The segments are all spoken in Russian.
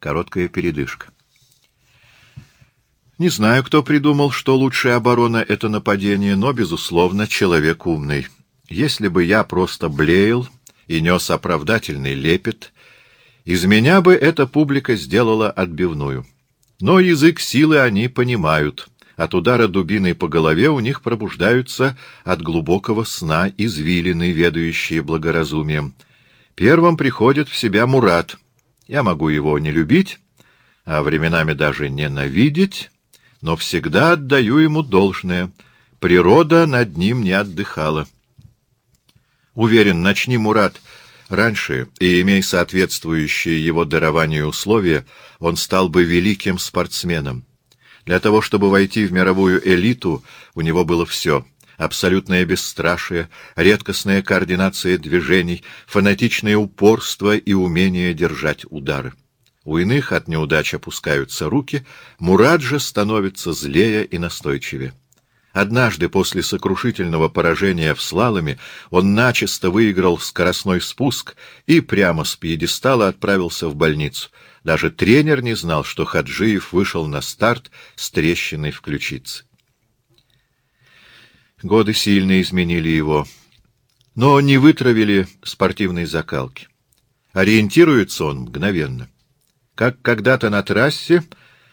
Короткая передышка. Не знаю, кто придумал, что лучшая оборона — это нападение, но, безусловно, человек умный. Если бы я просто блеял и нес оправдательный лепет, из меня бы эта публика сделала отбивную. Но язык силы они понимают. От удара дубиной по голове у них пробуждаются от глубокого сна извилины, ведающие благоразумием. Первым приходит в себя Мурат. Я могу его не любить, а временами даже ненавидеть, но всегда отдаю ему должное. Природа над ним не отдыхала. Уверен, начни, Мурат, раньше, и имей соответствующие его дарованию условия, он стал бы великим спортсменом. Для того, чтобы войти в мировую элиту, у него было все — абсолютное бесстрашие, редкостная координация движений, фанатичное упорство и умение держать удары. У иных от неудач опускаются руки, Мурад же становится злее и настойчивее. Однажды после сокрушительного поражения в слаломе он начисто выиграл скоростной спуск и прямо с пьедестала отправился в больницу. Даже тренер не знал, что Хаджиев вышел на старт с трещиной в ключице. Годы сильно изменили его, но не вытравили спортивной закалки. Ориентируется он мгновенно. Как когда-то на трассе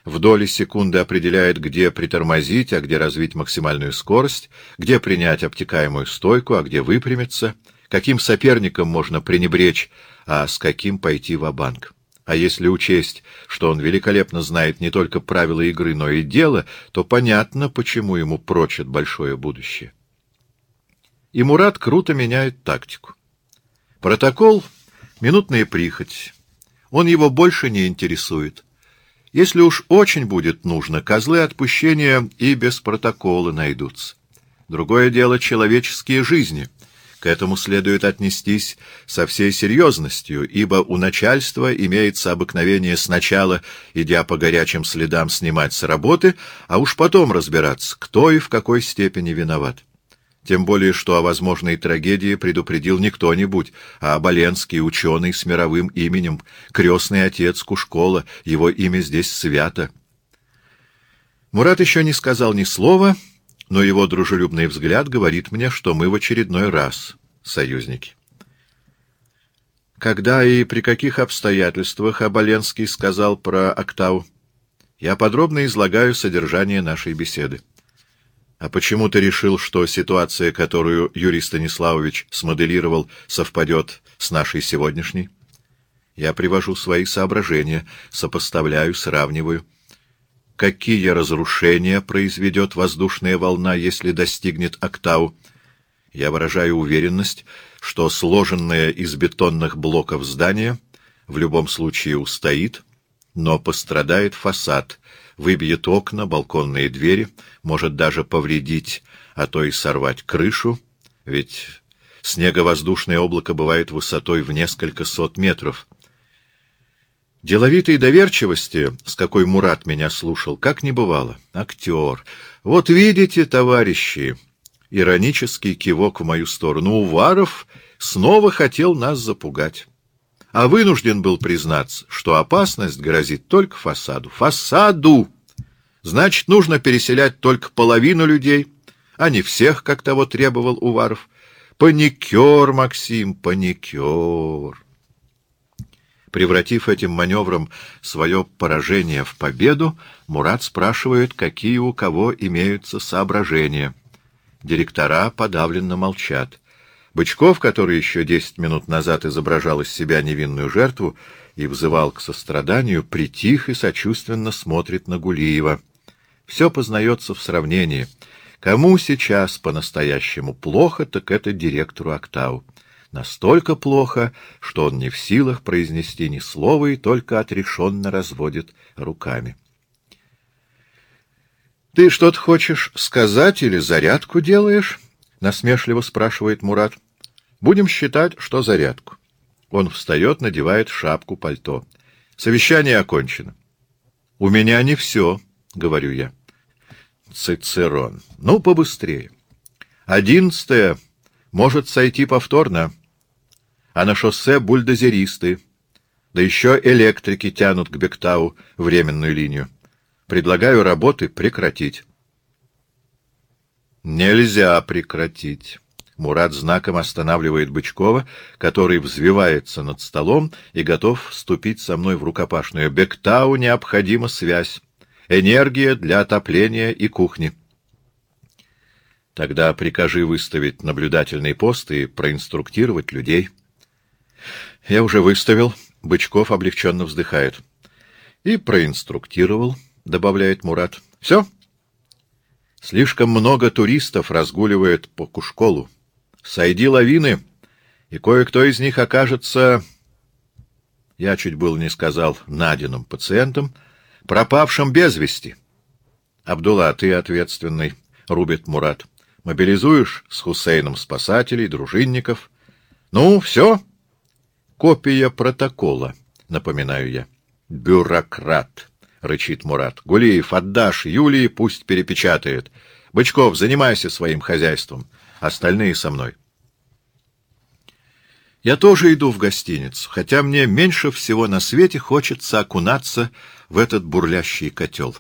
в доли секунды определяет, где притормозить, а где развить максимальную скорость, где принять обтекаемую стойку, а где выпрямиться, каким соперником можно пренебречь, а с каким пойти в банк А если учесть, что он великолепно знает не только правила игры, но и дело, то понятно, почему ему прочат большое будущее. И Мурат круто меняет тактику. Протокол — минутная прихоть. Он его больше не интересует. Если уж очень будет нужно, козлы отпущения и без протокола найдутся. Другое дело — человеческие жизни. К этому следует отнестись со всей серьезностью, ибо у начальства имеется обыкновение сначала, идя по горячим следам, снимать с работы, а уж потом разбираться, кто и в какой степени виноват. Тем более, что о возможной трагедии предупредил не кто-нибудь, а Оболенский, ученый с мировым именем, крестный отец Кушкола, его имя здесь свято. Мурат еще не сказал ни слова, но его дружелюбный взгляд говорит мне, что мы в очередной раз союзники. Когда и при каких обстоятельствах Оболенский сказал про Октаву, я подробно излагаю содержание нашей беседы. А почему ты решил, что ситуация, которую Юрий Станиславович смоделировал, совпадет с нашей сегодняшней? Я привожу свои соображения, сопоставляю, сравниваю. Какие разрушения произведет воздушная волна, если достигнет октаву? Я выражаю уверенность, что сложенное из бетонных блоков здание в любом случае устоит, но пострадает фасад, выбьет окна, балконные двери, может даже повредить, а то и сорвать крышу, ведь снеговоздушное облако бывает высотой в несколько сот метров. Деловитой доверчивости, с какой Мурат меня слушал, как не бывало. Актер. Вот видите, товарищи, иронический кивок в мою сторону. Уваров снова хотел нас запугать а вынужден был признаться, что опасность грозит только фасаду. Фасаду! Значит, нужно переселять только половину людей, а не всех, как того требовал Уваров. Паникер, Максим, паникер. Превратив этим маневром свое поражение в победу, Мурат спрашивает, какие у кого имеются соображения. Директора подавленно молчат. Бычков, который еще десять минут назад изображал из себя невинную жертву и взывал к состраданию, притих и сочувственно смотрит на Гулиева. Все познается в сравнении. Кому сейчас по-настоящему плохо, так это директору Октау. Настолько плохо, что он не в силах произнести ни слова и только отрешенно разводит руками. — Ты что-то хочешь сказать или зарядку делаешь? — насмешливо спрашивает Мурат. — Будем считать, что зарядку. Он встает, надевает шапку, пальто. Совещание окончено. — У меня не все, — говорю я. Цицерон. Ну, побыстрее. Одиннадцатое может сойти повторно. А на шоссе бульдозеристы. Да еще электрики тянут к Бектау временную линию. Предлагаю работы прекратить. Нельзя прекратить. Мурат знаком останавливает Бычкова, который взвивается над столом и готов вступить со мной в рукопашную. Бектау необходима связь, энергия для отопления и кухни. Тогда прикажи выставить наблюдательный пост и проинструктировать людей. Я уже выставил. Бычков облегченно вздыхает. И проинструктировал, добавляет Мурат. Все? Слишком много туристов разгуливает по Кушколу. Сойди лавины, и кое-кто из них окажется, я чуть было не сказал, Надиным пациентом, пропавшим без вести. Абдулла, ты ответственный, рубит Мурат. Мобилизуешь с Хусейном спасателей, дружинников. Ну, все. Копия протокола, напоминаю я. Бюрократ, рычит Мурат. Гулиев, отдашь Юлии, пусть перепечатает. Бычков, занимайся своим хозяйством остальные со мной. Я тоже иду в гостиницу, хотя мне меньше всего на свете хочется окунаться в этот бурлящий котел.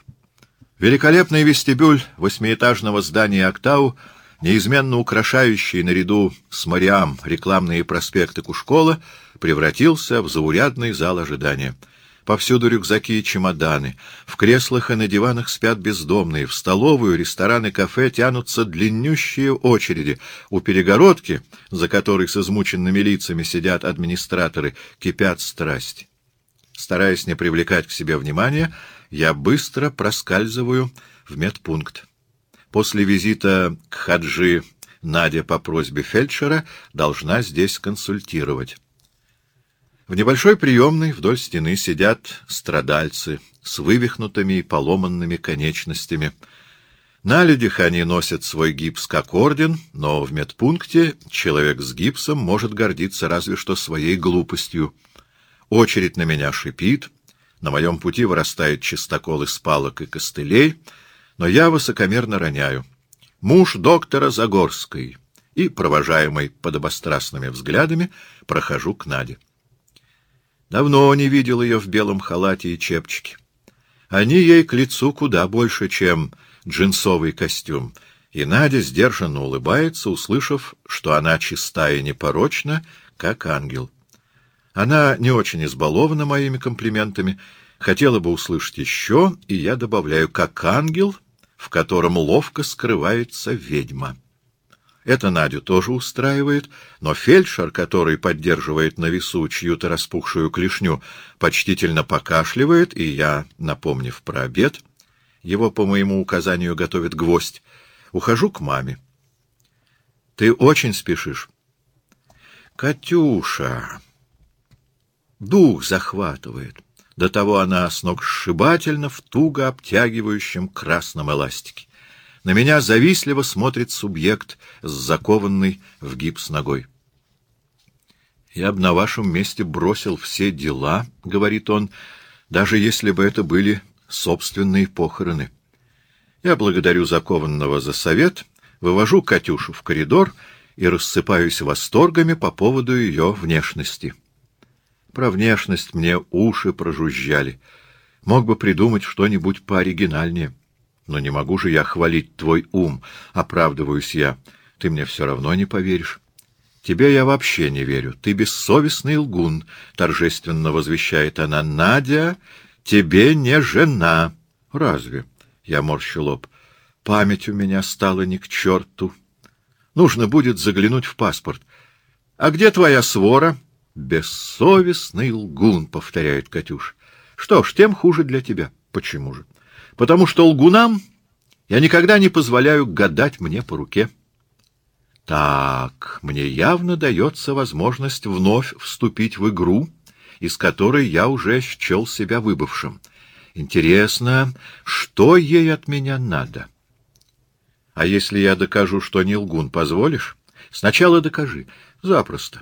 Великолепный вестибюль восьмиэтажного здания «Октау», неизменно украшающий наряду с Мариам рекламные проспекты Кушкола, превратился в заурядный зал ожидания — Повсюду рюкзаки и чемоданы. В креслах и на диванах спят бездомные. В столовую, рестораны, кафе тянутся длиннющие очереди. У перегородки, за которой с измученными лицами сидят администраторы, кипят страсти. Стараясь не привлекать к себе внимания, я быстро проскальзываю в медпункт. После визита к Хаджи Надя по просьбе фельдшера должна здесь консультировать. В небольшой приемной вдоль стены сидят страдальцы с вывихнутыми и поломанными конечностями. На людях они носят свой гипс как орден, но в медпункте человек с гипсом может гордиться разве что своей глупостью. Очередь на меня шипит, на моем пути вырастает чистокол из палок и костылей, но я высокомерно роняю. Муж доктора Загорской и, провожаемый подобострастными взглядами, прохожу к Наде. Давно не видел ее в белом халате и чепчике. Они ей к лицу куда больше, чем джинсовый костюм, и Надя сдержанно улыбается, услышав, что она чиста и непорочна, как ангел. Она не очень избалована моими комплиментами, хотела бы услышать еще, и я добавляю, как ангел, в котором ловко скрывается ведьма. Это Надю тоже устраивает, но фельдшер, который поддерживает на весу чью-то распухшую клешню, почтительно покашливает, и я, напомнив про обед, его по моему указанию готовит гвоздь, ухожу к маме. Ты очень спешишь. Катюша! Дух захватывает. До того она сногсшибательно в туго обтягивающем красном эластике. На меня завистливо смотрит субъект с закованной в гипс ногой. «Я бы на вашем месте бросил все дела», — говорит он, — «даже если бы это были собственные похороны. Я благодарю закованного за совет, вывожу Катюшу в коридор и рассыпаюсь восторгами по поводу ее внешности. Про внешность мне уши прожужжали. Мог бы придумать что-нибудь пооригинальнее. Но не могу же я хвалить твой ум, оправдываюсь я. Ты мне все равно не поверишь. Тебе я вообще не верю. Ты бессовестный лгун, торжественно возвещает она. Надя, тебе не жена. Разве? Я морщу лоб. Память у меня стала ни к черту. Нужно будет заглянуть в паспорт. А где твоя свора? Бессовестный лгун, повторяет Катюш. Что ж, тем хуже для тебя. Почему же? потому что лгунам я никогда не позволяю гадать мне по руке. Так, мне явно дается возможность вновь вступить в игру, из которой я уже счел себя выбывшим. Интересно, что ей от меня надо? А если я докажу, что не лгун, позволишь? Сначала докажи. Запросто.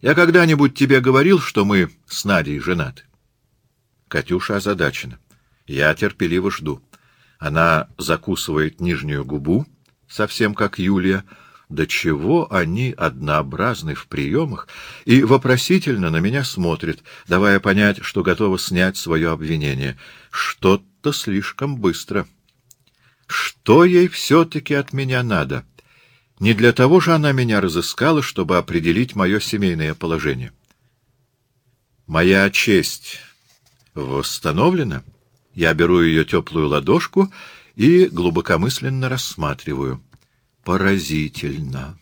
Я когда-нибудь тебе говорил, что мы с Надей женаты? Катюша озадачена. Я терпеливо жду. Она закусывает нижнюю губу, совсем как Юлия, до чего они однообразны в приемах, и вопросительно на меня смотрит, давая понять, что готова снять свое обвинение. Что-то слишком быстро. Что ей все-таки от меня надо? Не для того же она меня разыскала, чтобы определить мое семейное положение. Моя честь восстановлена. Я беру ее теплую ладошку и глубокомысленно рассматриваю. Поразительно.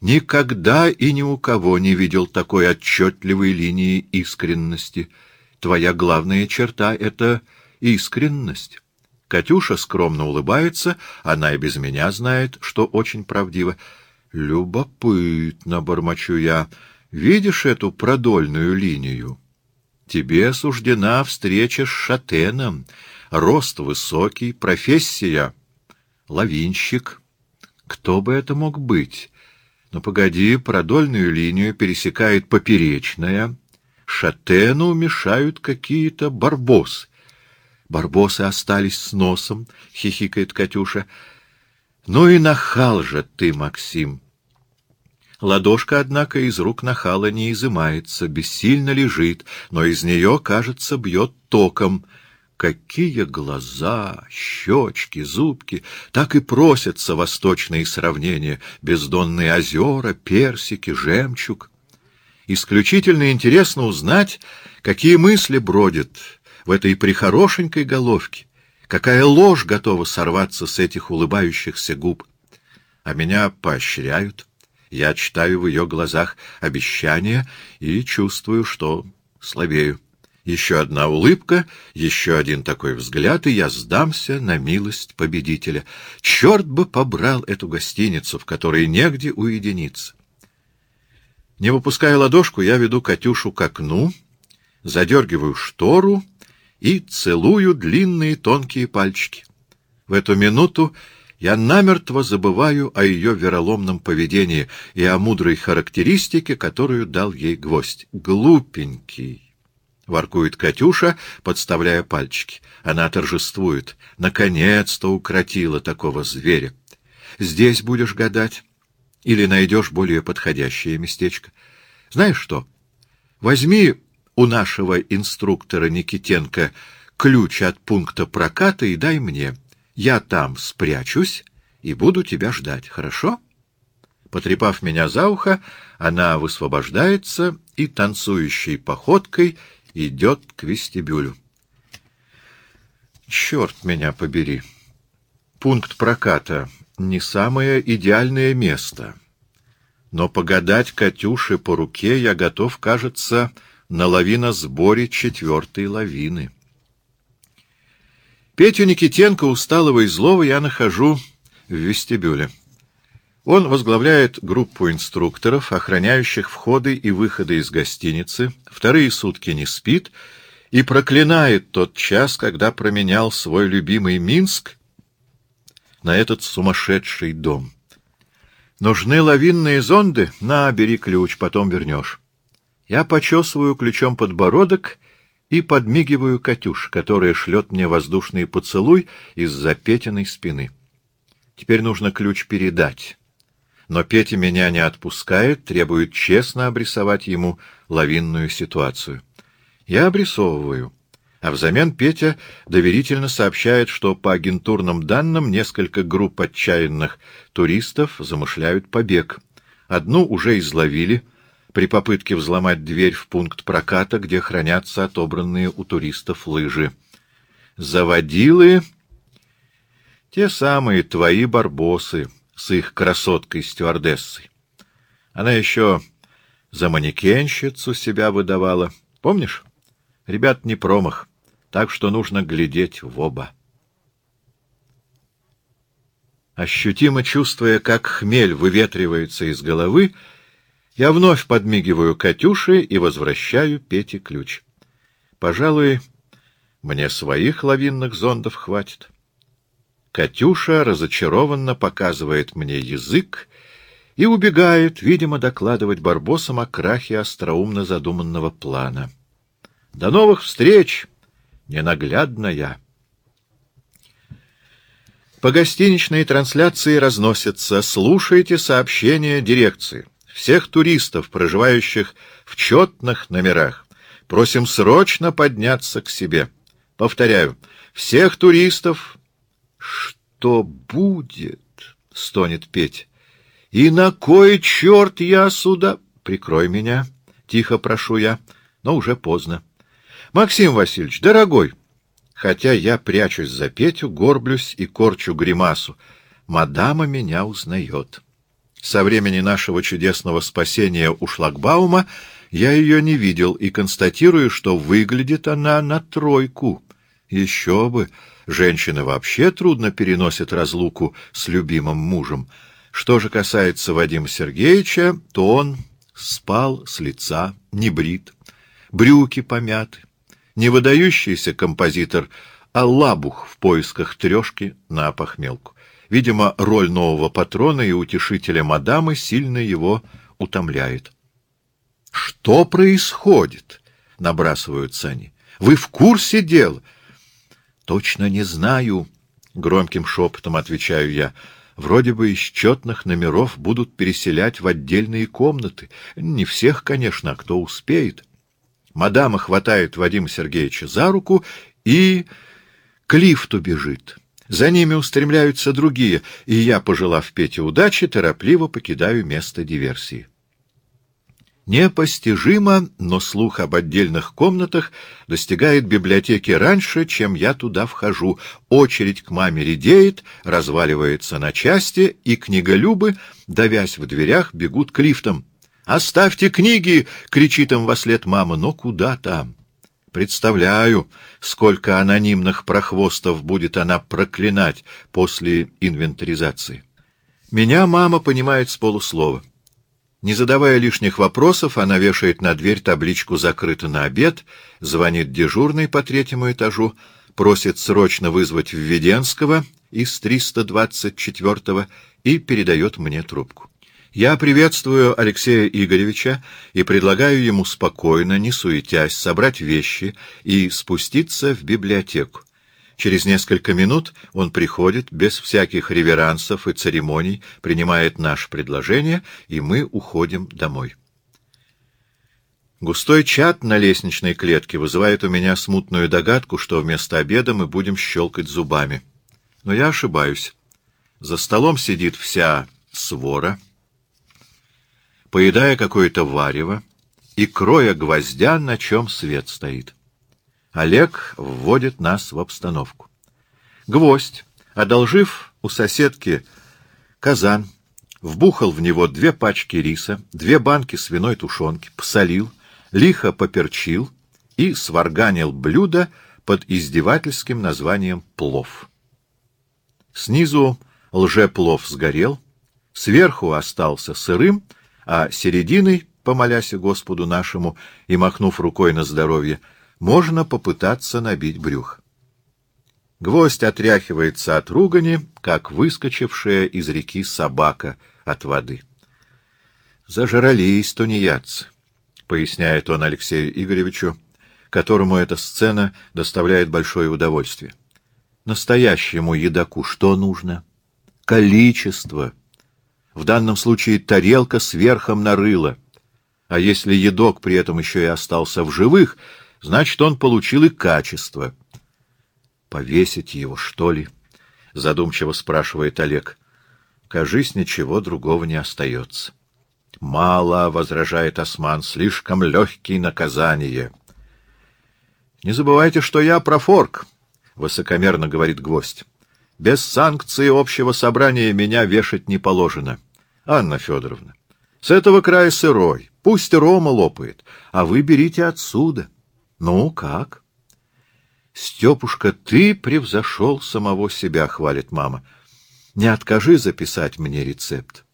Никогда и ни у кого не видел такой отчетливой линии искренности. Твоя главная черта — это искренность. Катюша скромно улыбается, она и без меня знает, что очень правдиво. Любопытно, бормочу я, видишь эту продольную линию? Тебе суждена встреча с Шатеном, рост высокий, профессия — лавинщик. Кто бы это мог быть? Но погоди, продольную линию пересекает поперечная. Шатену мешают какие-то барбосы. Барбосы остались с носом, — хихикает Катюша. Ну и нахал же ты, Максим! Ладошка, однако, из рук нахала не изымается, бессильно лежит, но из нее, кажется, бьет током — Какие глаза, щечки, зубки! Так и просятся восточные сравнения, бездонные озера, персики, жемчуг. Исключительно интересно узнать, какие мысли бродят в этой прихорошенькой головке, какая ложь готова сорваться с этих улыбающихся губ. А меня поощряют. Я читаю в ее глазах обещания и чувствую, что слабею. Еще одна улыбка, еще один такой взгляд, и я сдамся на милость победителя. Черт бы побрал эту гостиницу, в которой негде уединиться. Не выпуская ладошку, я веду Катюшу к окну, задергиваю штору и целую длинные тонкие пальчики. В эту минуту я намертво забываю о ее вероломном поведении и о мудрой характеристике, которую дал ей гвоздь. Глупенький! — воркует Катюша, подставляя пальчики. Она торжествует. Наконец-то укротила такого зверя. Здесь будешь гадать? Или найдешь более подходящее местечко? Знаешь что? Возьми у нашего инструктора Никитенко ключ от пункта проката и дай мне. Я там спрячусь и буду тебя ждать, хорошо? Потрепав меня за ухо, она высвобождается и танцующей походкой — идет к вестибюлю. Черт меня побери! Пункт проката — не самое идеальное место. Но погадать Катюше по руке я готов, кажется, на лавиносборе четвертой лавины. Петю Никитенко, усталого и злого, я нахожу в вестибюле. Он возглавляет группу инструкторов, охраняющих входы и выходы из гостиницы, вторые сутки не спит и проклинает тот час, когда променял свой любимый Минск на этот сумасшедший дом. Нужны лавинные зонды? На, бери ключ, потом вернешь. Я почесываю ключом подбородок и подмигиваю Катюш, которая шлет мне воздушный поцелуй из-за Петиной спины. Теперь нужно ключ передать но Петя меня не отпускает, требует честно обрисовать ему лавинную ситуацию. Я обрисовываю, а взамен Петя доверительно сообщает, что по агентурным данным несколько групп отчаянных туристов замышляют побег. Одну уже изловили при попытке взломать дверь в пункт проката, где хранятся отобранные у туристов лыжи. Заводилы — те самые твои барбосы — с их красоткой-стюардессой. Она еще за манекенщицу себя выдавала. Помнишь? Ребят, не промах, так что нужно глядеть в оба. Ощутимо чувствуя, как хмель выветривается из головы, я вновь подмигиваю Катюше и возвращаю Пете ключ. Пожалуй, мне своих лавинных зондов хватит. Катюша разочарованно показывает мне язык и убегает, видимо, докладывать Барбосам о крахе остроумно задуманного плана. До новых встреч, ненаглядная! По гостиничной трансляции разносятся «Слушайте сообщения дирекции». Всех туристов, проживающих в четных номерах, просим срочно подняться к себе. Повторяю, всех туристов... Что будет? — стонет Петь. И на кой черт я сюда? Прикрой меня, — тихо прошу я, но уже поздно. Максим Васильевич, дорогой, хотя я прячусь за Петю, горблюсь и корчу гримасу, мадама меня узнает. Со времени нашего чудесного спасения у шлагбаума я ее не видел и констатирую, что выглядит она на тройку. Еще бы! Женщины вообще трудно переносят разлуку с любимым мужем. Что же касается Вадима Сергеевича, то он спал с лица, не брит, брюки помяты, не выдающийся композитор, а лабух в поисках трешки на опохмелку. Видимо, роль нового патрона и утешителя мадамы сильно его утомляет. — Что происходит? — набрасываются они. — Вы в курсе дела? — Точно не знаю, — громким шепотом отвечаю я. Вроде бы из четных номеров будут переселять в отдельные комнаты. Не всех, конечно, а кто успеет. Мадама хватает Вадима Сергеевича за руку и к лифту бежит. За ними устремляются другие, и я, пожелав Пете удачи, торопливо покидаю место диверсии. Непостижимо, но слух об отдельных комнатах достигает библиотеки раньше, чем я туда вхожу. Очередь к маме редеет, разваливается на части, и книголюбы, давясь в дверях, бегут к лифтам. «Оставьте книги!» — кричит им вослед мама. «Но куда там?» Представляю, сколько анонимных прохвостов будет она проклинать после инвентаризации. Меня мама понимает с полуслова. Не задавая лишних вопросов, она вешает на дверь табличку «Закрыто на обед», звонит дежурный по третьему этажу, просит срочно вызвать Введенского из 324-го и передает мне трубку. Я приветствую Алексея Игоревича и предлагаю ему спокойно, не суетясь, собрать вещи и спуститься в библиотеку. Через несколько минут он приходит, без всяких реверансов и церемоний, принимает наше предложение, и мы уходим домой. Густой чат на лестничной клетке вызывает у меня смутную догадку, что вместо обеда мы будем щелкать зубами. Но я ошибаюсь. За столом сидит вся свора — поедая какое-то варево и кроя гвоздя, на чем свет стоит. Олег вводит нас в обстановку. Гвоздь, одолжив у соседки казан, вбухал в него две пачки риса, две банки свиной тушенки, посолил, лихо поперчил и сварганил блюдо под издевательским названием плов. Снизу лжеплов сгорел, сверху остался сырым, а серединой, помолясь Господу нашему и махнув рукой на здоровье, можно попытаться набить брюх. Гвоздь отряхивается от ругани, как выскочившая из реки собака от воды. «Зажрались тунеядцы», — поясняет он Алексею Игоревичу, которому эта сцена доставляет большое удовольствие. «Настоящему едоку что нужно? Количество». В данном случае тарелка сверхом нарыла. А если едок при этом еще и остался в живых, значит, он получил и качество. «Повесить его, что ли?» — задумчиво спрашивает Олег. «Кажись, ничего другого не остается». «Мало», — возражает Осман, — «слишком легкие наказания». «Не забывайте, что я профорк», — высокомерно говорит гвоздь. «Без санкции общего собрания меня вешать не положено». Анна Федоровна, с этого края сырой, пусть Рома лопает, а вы берите отсюда. Ну, как? Степушка, ты превзошел самого себя, хвалит мама. Не откажи записать мне рецепт.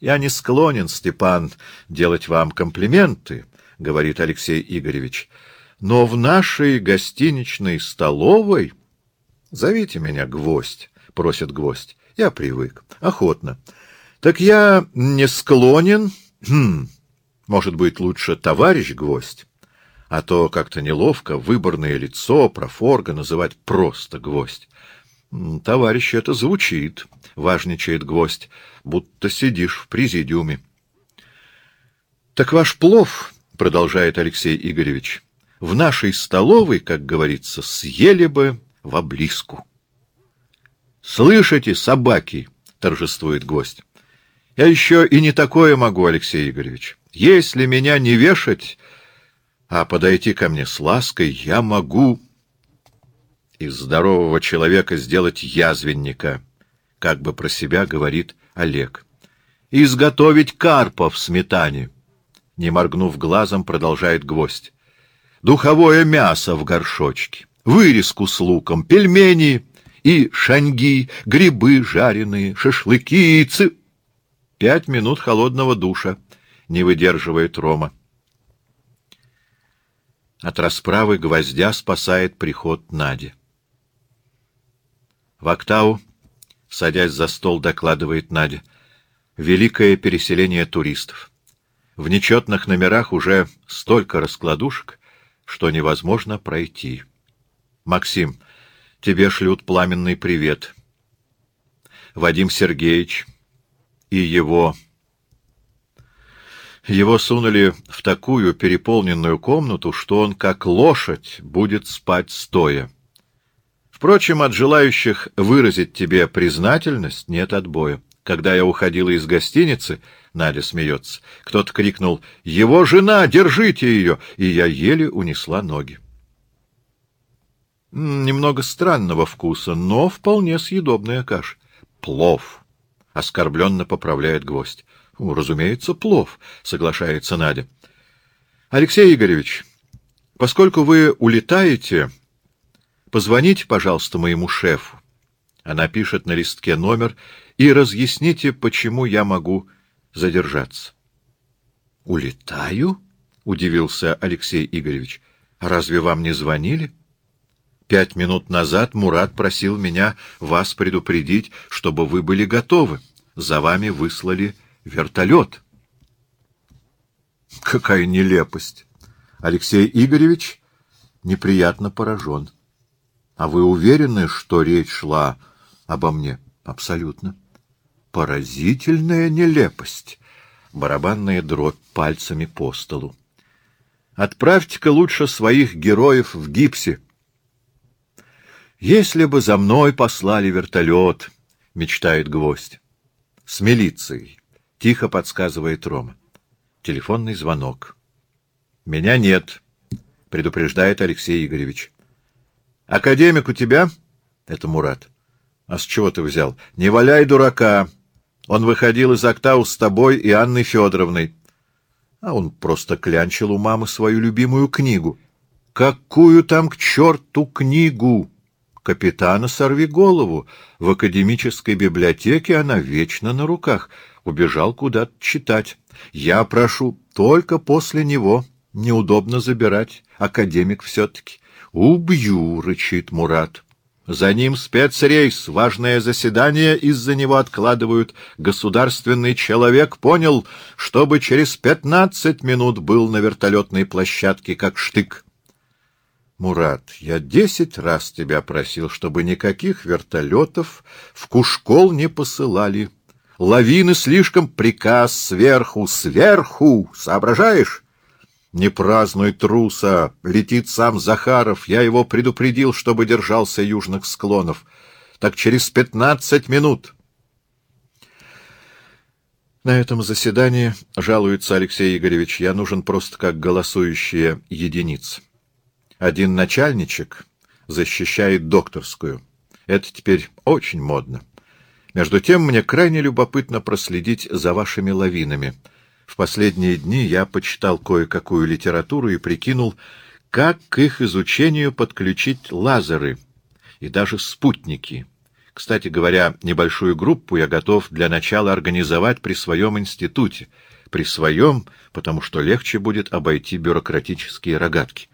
Я не склонен, Степан, делать вам комплименты, говорит Алексей Игоревич, но в нашей гостиничной столовой... Зовите меня Гвоздь, просит Гвоздь. Я привык. Охотно. Так я не склонен... Хм, может быть, лучше товарищ гвоздь? А то как-то неловко выборное лицо профорга называть просто гвоздь. — Товарищ, это звучит, — важничает гвоздь, — будто сидишь в президиуме. — Так ваш плов, — продолжает Алексей Игоревич, — в нашей столовой, как говорится, съели бы в облиску. — Слышите, собаки, — торжествует гвоздь. — Я еще и не такое могу, Алексей Игоревич. Если меня не вешать, а подойти ко мне с лаской, я могу из здорового человека сделать язвенника, как бы про себя говорит Олег. Изготовить карпа в сметане, не моргнув глазом, продолжает гвоздь. Духовое мясо в горшочке, вырезку с луком, пельмени и шаньги, грибы жареные, шашлыки и цы... Пять минут холодного душа, не выдерживает Рома. От расправы гвоздя спасает приход Нади. В Октау, садясь за стол, докладывает Надя. Великое переселение туристов. В нечетных номерах уже столько раскладушек, что невозможно пройти. Максим, тебе шлют пламенный привет. Вадим Сергеевич и его... Его сунули в такую переполненную комнату, что он, как лошадь, будет спать стоя. Впрочем, от желающих выразить тебе признательность нет отбоя. Когда я уходила из гостиницы, Надя смеется, кто-то крикнул «Его жена! Держите ее!» и я еле унесла ноги. Немного странного вкуса, но вполне съедобная каша. Плов. Оскорбленно поправляет гвоздь. Разумеется, плов, соглашается Надя. Алексей Игоревич, поскольку вы улетаете, Позвоните, пожалуйста, моему шефу. Она пишет на листке номер и разъясните, почему я могу задержаться. — Улетаю? — удивился Алексей Игоревич. — Разве вам не звонили? Пять минут назад Мурат просил меня вас предупредить, чтобы вы были готовы. За вами выслали вертолет. Какая нелепость! Алексей Игоревич неприятно поражен. А вы уверены, что речь шла обо мне? Абсолютно. Поразительная нелепость. Барабанная дробь пальцами по столу. Отправьте-ка лучше своих героев в гипсе. Если бы за мной послали вертолет, мечтает гвоздь. С милицией, тихо подсказывает Рома. Телефонный звонок. Меня нет, предупреждает Алексей Игоревич. Академик у тебя? Это Мурат. А с чего ты взял? Не валяй дурака. Он выходил из Октау с тобой и Анной Федоровной. А он просто клянчил у мамы свою любимую книгу. Какую там к черту книгу? Капитана сорви голову. В академической библиотеке она вечно на руках. Убежал куда-то читать. Я прошу, только после него. Неудобно забирать. Академик все-таки. «Убью!» — рычит Мурат. За ним спецрейс, важное заседание из-за него откладывают. Государственный человек понял, чтобы через пятнадцать минут был на вертолетной площадке, как штык. Мурат, я десять раз тебя просил, чтобы никаких вертолетов в Кушкол не посылали. Лавины слишком приказ сверху, сверху, соображаешь? Не празднуй труса, летит сам Захаров, я его предупредил, чтобы держался южных склонов. Так через пятнадцать минут. На этом заседании, жалуется Алексей Игоревич, я нужен просто как голосующая единица. Один начальничек защищает докторскую. Это теперь очень модно. Между тем, мне крайне любопытно проследить за вашими лавинами — в последние дни я почитал кое-какую литературу и прикинул, как к их изучению подключить лазеры и даже спутники. Кстати говоря, небольшую группу я готов для начала организовать при своем институте. При своем, потому что легче будет обойти бюрократические рогатки.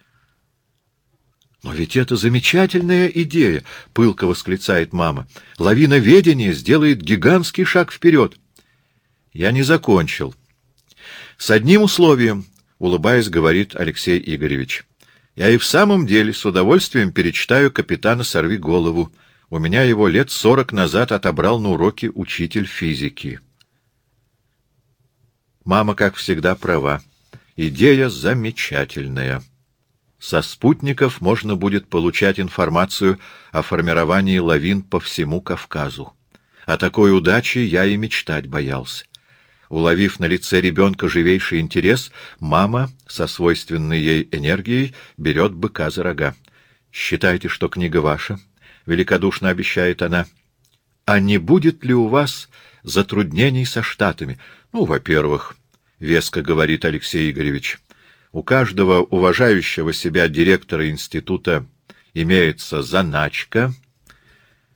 «Но ведь это замечательная идея!» — пылко восклицает мама. «Лавиноведение сделает гигантский шаг вперед!» «Я не закончил», с одним условием, улыбаясь, говорит Алексей Игоревич. Я и в самом деле с удовольствием перечитаю капитана «Сорви голову». У меня его лет сорок назад отобрал на уроке учитель физики. Мама, как всегда, права. Идея замечательная. Со спутников можно будет получать информацию о формировании лавин по всему Кавказу. О такой удаче я и мечтать боялся. Уловив на лице ребенка живейший интерес, мама со свойственной ей энергией берет быка за рога. «Считайте, что книга ваша», — великодушно обещает она. «А не будет ли у вас затруднений со штатами?» «Ну, во-первых, — веско говорит Алексей Игоревич, — у каждого уважающего себя директора института имеется заначка.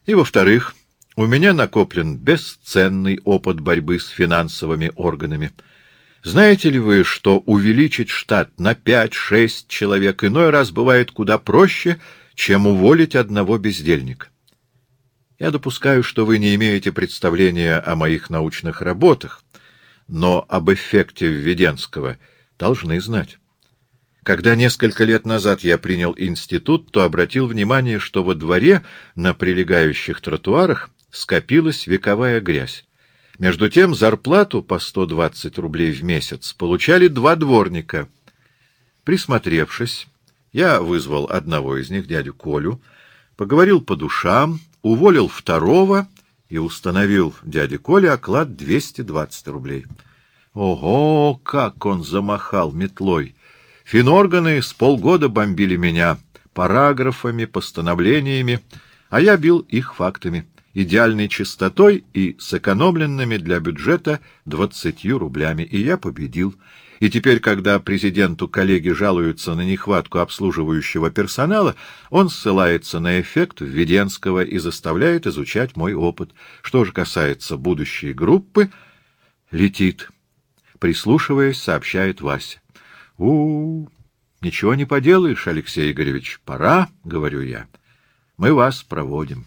И, во-вторых, — у меня накоплен бесценный опыт борьбы с финансовыми органами. Знаете ли вы, что увеличить штат на пять-шесть человек иной раз бывает куда проще, чем уволить одного бездельника? Я допускаю, что вы не имеете представления о моих научных работах, но об эффекте Введенского должны знать. Когда несколько лет назад я принял институт, то обратил внимание, что во дворе на прилегающих тротуарах скопилась вековая грязь. Между тем зарплату по 120 рублей в месяц получали два дворника. Присмотревшись, я вызвал одного из них, дядю Колю, поговорил по душам, уволил второго и установил дяде Коле оклад 220 рублей. Ого, как он замахал метлой! Финорганы с полгода бомбили меня параграфами, постановлениями, а я бил их фактами идеальной чистотой и сэкономленными для бюджета двадцатью рублями, и я победил. И теперь, когда президенту коллеги жалуются на нехватку обслуживающего персонала, он ссылается на эффект Введенского и заставляет изучать мой опыт. Что же касается будущей группы, летит. Прислушиваясь, сообщает Вася. У, -у, -у ничего не поделаешь, Алексей Игоревич, пора, — говорю я. Мы вас проводим.